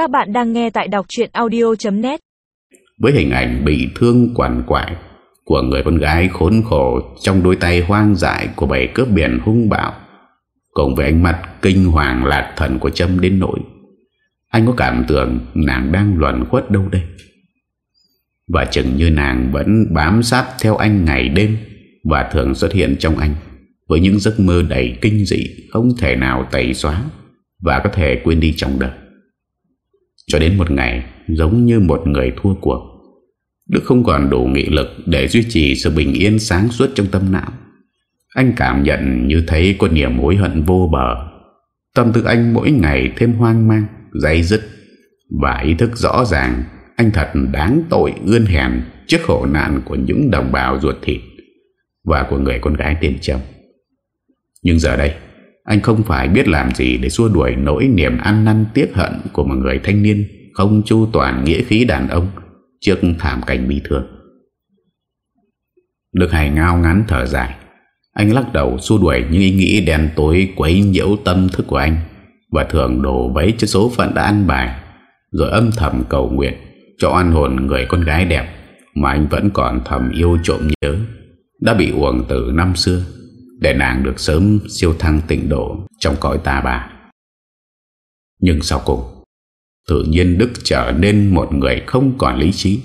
Các bạn đang nghe tại đọc chuyện audio.net Với hình ảnh bị thương quằn quại Của người con gái khốn khổ Trong đôi tay hoang dại Của bầy cướp biển hung bạo Cùng với ánh mắt kinh hoàng lạc thần Của Trâm đến nỗi, Anh có cảm tưởng nàng đang luẩn khuất đâu đây? Và chừng như nàng vẫn bám sát theo anh ngày đêm Và thường xuất hiện trong anh, Với những giấc mơ đầy kinh dị Không thể nào tẩy xóa Và có thể quên đi trong đời cho đến một ngày, Giống như một người thua cuộc. Đức không còn đủ nghị lực Để duy trì sự bình yên sáng suốt trong tâm não. Anh cảm nhận như thấy Có niềm hối hận vô bờ. Tâm thức anh mỗi ngày thêm hoang mang Dây dứt. Và ý thức rõ ràng, Anh thật đáng tội ươn hèn Trước khổ nạn của những đồng bào ruột thịt Và của người con gái tiền chồng. Nhưng giờ đây anh không phải biết làm gì để xua đuổi nỗi niềm ăn năn tiếc hận của một người thanh niên không chu toàn nghĩa khí đàn ông trước thảm cảnh bi thương. Đức Hải ngao ngắn thở dài. Anh lắc đầu xua đuổi những ý nghĩ đen tối quấy nhiễu tâm thức của anh và thường đổ bấy cho số phận đã ăn bài, rồi âm thầm cầu nguyện cho an hồn người con gái đẹp mà anh vẫn còn thầm yêu trộm nhớ, đã bị uổng từ năm xưa để nàng được sớm siêu thăng tịnh độ trong cõi tà bà. Nhưng sau cùng, tự nhiên Đức trở nên một người không còn lý trí.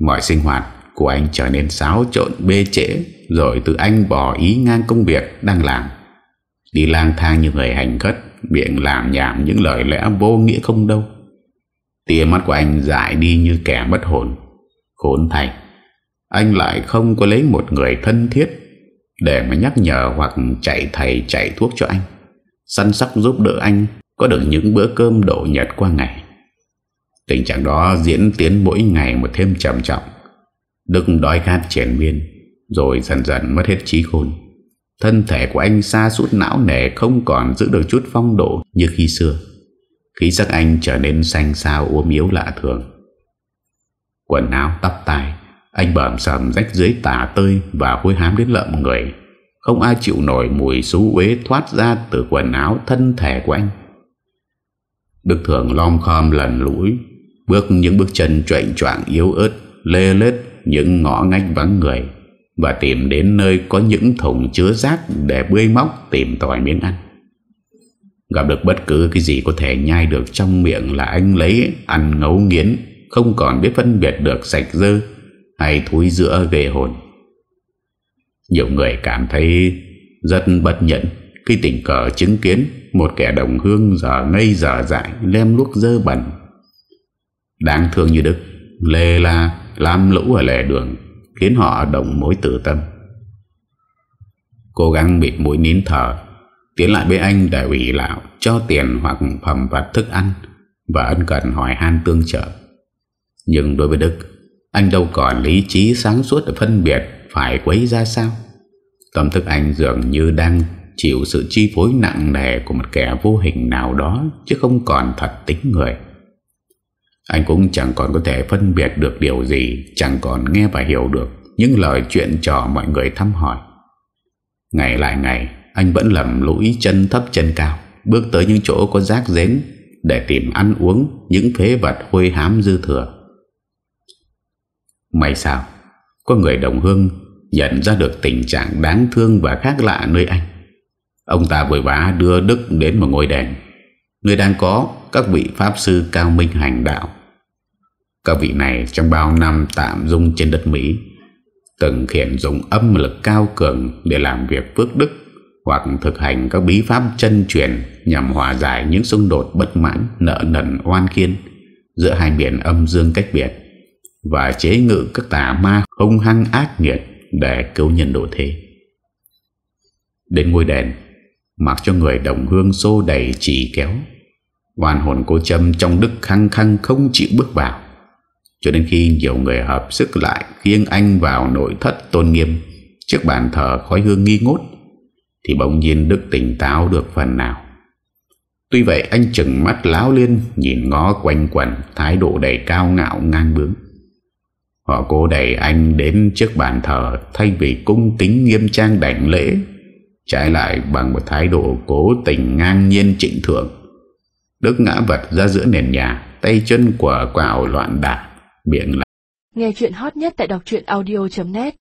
Mọi sinh hoạt của anh trở nên xáo trộn bê trễ rồi từ anh bỏ ý ngang công việc đang làm. Đi lang thang như người hành khất, miệng làm nhảm những lời lẽ vô nghĩa không đâu. Tia mắt của anh dại đi như kẻ mất hồn. Khốn thành. anh lại không có lấy một người thân thiết để mà nhắc nhở hoặc chạy thầy chạy thuốc cho anh. Săn sóc giúp đỡ anh Có được những bữa cơm độ nhật qua ngày. Tình trạng đó diễn tiến mỗi ngày một thêm trầm trọng. Đức đói khát triển miên, Rồi dần dần mất hết trí khôn. Thân thể của anh xa suốt não nề Không còn giữ được chút phong độ như khi xưa. Khí sắc anh trở nên xanh xao ốm yếu lạ thường. Quần áo, tóc tai anh bẩm sầm rách dưới tả tơi Và hôi hám đến lợm người. Không ai chịu nổi mùi xú uế thoát ra Từ quần áo thân thể của anh. Đức thường lom khom lần lũi, Bước những bước chân trệnh trọn yếu ớt, Lê lết những ngõ ngách vắng người Và tìm đến nơi có những thùng chứa rác Để bươi móc tìm tòi miếng ăn. Gặp được bất cứ cái gì có thể nhai được trong miệng là anh lấy ăn ngấu nghiến, Không còn biết phân biệt được sạch dơ hay thúi giữa ghê hồn. Nhiều người cảm thấy rất bất nhẫn khi tình cờ chứng kiến một kẻ đồng hương giờ ngây giờ dại lem luốc dơ bẩn. Đáng thương như Đức, lê la, lam lũ ở lề đường khiến họ đồng mối tử tâm. Cố gắng bịt mũi nín thở, tiến lại bên anh đại ủy lão cho tiền hoặc phẩm vật thức ăn và ân cần hỏi han tương trợ. Nhưng đối với Đức, anh đâu còn lý trí sáng suốt để phân biệt phải quấy ra sao. Tâm thức anh dường như đang chịu sự chi phối nặng nề của một kẻ vô hình nào đó chứ không còn thật tính người. Anh cũng chẳng còn có thể phân biệt được điều gì, chẳng còn nghe và hiểu được những lời chuyện trò mọi người thăm hỏi. Ngày lại ngày, anh vẫn lầm lũi chân thấp chân cao, bước tới những chỗ có rác rến để tìm ăn uống những phế vật hôi hám dư thừa. May sao Có người đồng hương Nhận ra được tình trạng đáng thương và khác lạ nơi anh. Ông ta vội vã đưa Đức đến một ngôi đền Nơi đang có các vị Pháp sư cao minh hành đạo. Các vị này trong bao năm tạm dung trên đất Mỹ Từng khiển dùng âm lực cao cường để làm việc phước đức Hoặc thực hành các bí pháp chân truyền Nhằm hòa giải những xung đột bất mãn, nợ nần oan khiên Giữa hai miền âm dương cách biệt và chế ngự các tà ma hung hăng ác nghiệt để cứu nhân độ thế. Đến ngôi đèn, mặc cho người đồng hương xô đầy chỉ kéo, hoàn hồn cô châm trong đức khăng khăng không chịu bước vào. Cho đến khi nhiều người hợp sức lại khiêng anh vào nội thất tôn nghiêm trước bàn thờ khói hương nghi ngút, thì bỗng nhiên Đức tỉnh táo được phần nào. Tuy vậy anh chừng mắt láo liên nhìn ngó quanh quẩn thái độ đầy cao ngạo ngang bướng. Họ cố đẩy anh đến trước bàn thờ thay vì cung kính nghiêm trang đảnh lễ, trái lại bằng một thái độ cố tình ngang nhiên trịnh thượng. Đức ngã vật ra giữa nền nhà Tay chân của quào loạn đả Miệng Nghe chuyện hot nhất tại đọc audio.net